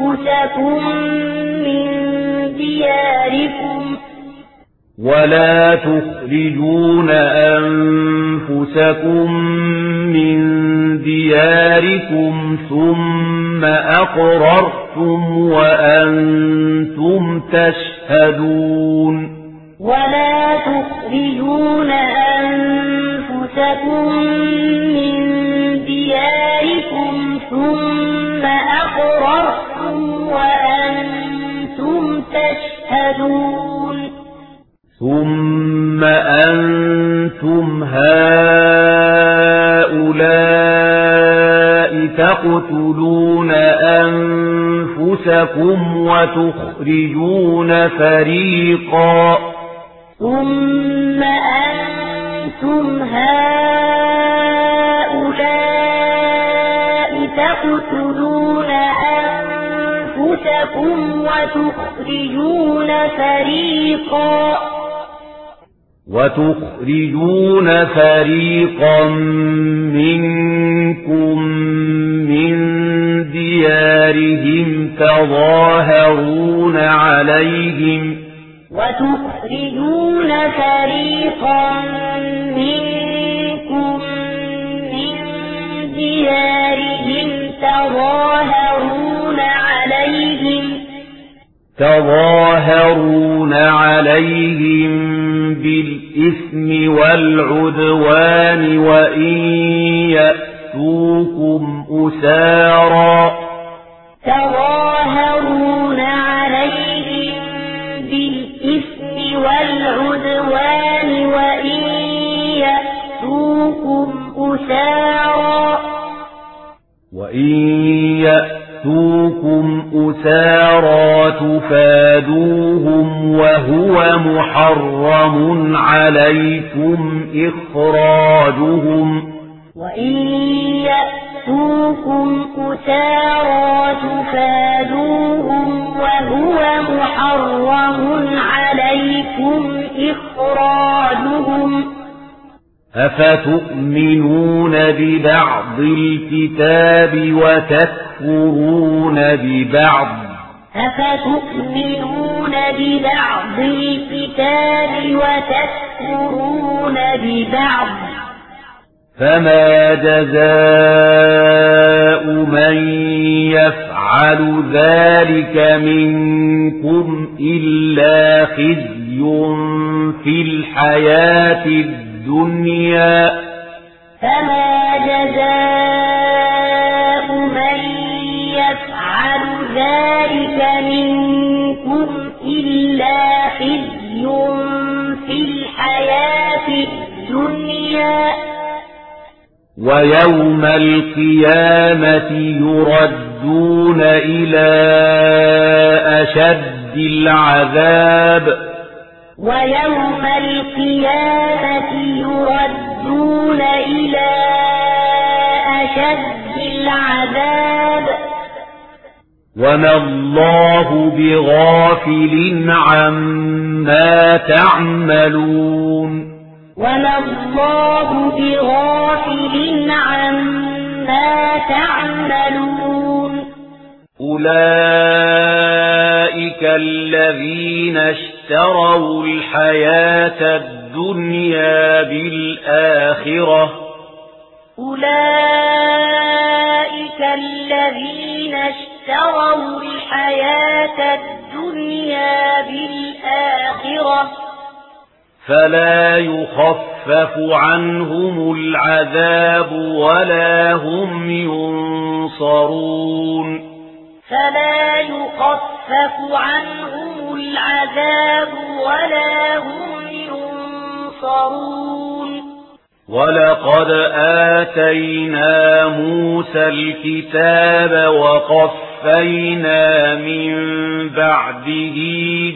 أنفسكم من دياركم ولا تخرجون أنفسكم من دياركم ثم أقررتم وأنتم تشهدون ولا تخرجون أنفسكم من دياركم ثم وأنتم تشهدون. ثم أنتم هؤلاء تقتلون أنفسكم وتخرجون فريقا. ثم أنتم هؤلاء منهم وتخرجون فريقا. وتخرجون فريقا منكم من ديارهم تظاهرون عليهم. وتخرجون فريقا منكم من ديارهم تظاهرون تظاهرون عليهم بالإثم والعدوان وإن يأتوكم أسارا. تظاهرون عليهم بالإثم والعدوان وإن يأتوكم أسارا. وإن يأتوكم يأتوكم أُسَارَى تفادوهم وهو محرم عليكم إخراجهم وإن يأتوكم أُسَارَى تفادوهم وهو محرم عليكم إخراجهم أفتؤمنون ببعض الكتاب وتتبعون أفتكفرون ببعض أفتؤمنون ببعض الكتاب وتكفرون ببعض فما جزاء من يفعل ذلك منكم إلا خزي في الحياة الدنيا فما جزاء إلا خزي في الحياة الدنيا. ويوم القيامة يردون إلى أشد العذاب. ويوم القيامة يردون إلى أشد العذاب. وما الله بغافل عما تعملون وما الله بغافل عما تعملون أولئك الذين اشتروا الحياة الدنيا بالآخرة أولئك الذين اشتروا الحياة الدنيا بالآخرة فلا يخفف عنهم العذاب ولا هم ينصرون. فلا يخفف عنهم العذاب ولا هم ينصرون. وَلَقَدْ آتَيْنَا مُوسَى الْكِتَابَ وَقَفَّيْنَا مِنْ بَعْدِهِ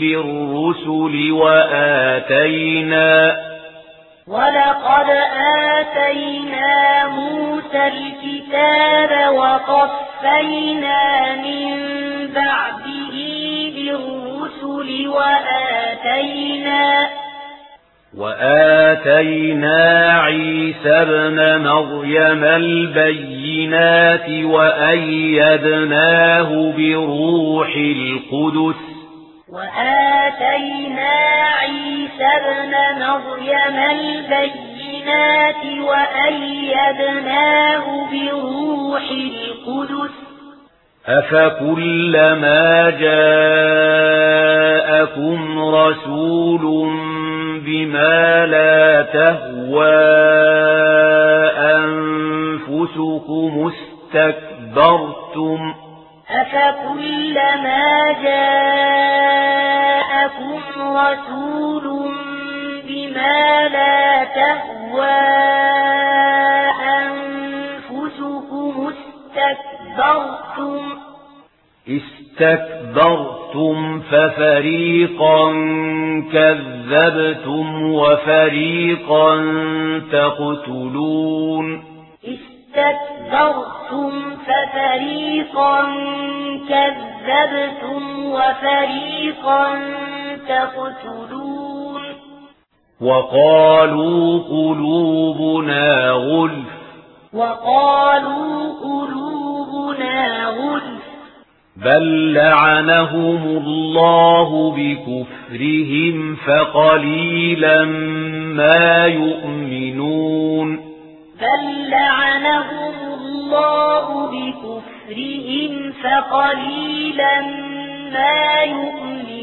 بِالرُّسُلِ وَآتَيْنَا وَلَقَدْ آتَيْنَا مُوسَى الْكِتَابَ وَقَفَّيْنَا مِنْ بَعْدِهِ بِالرُّسُلِ وَآتَيْنَا وآتينا عيسى بن مريم البينات وأيدناه بروح القدس وآتينا عيسى بن مريم البينات وأيدناه بروح القدس أفكلما جاءكم رسول بما لا تهوى أنفسكم استكبرتم أفكلما جاءكم رسول بما لا تهوى أنفسكم استكبرتم استكبرتم أَشْرَكْتُمْ فَفَرِيقًا كَذَّبْتُمْ وَفَرِيقًا تَقْتُلُونَ اسْتَكْبَرْتُمْ فَفَرِيقًا كَذَّبْتُمْ وَفَرِيقًا تَقْتُلُونَ وَقَالُوا قُلُوبُنَا غُلْفٌ وَقَالُوا قُلُوبُنَا غُلْفٌ بل لعنهم الله بكفرهم فقليلا ما يؤمنون بل لعنهم الله بكفرهم فقليلا ما يؤمنون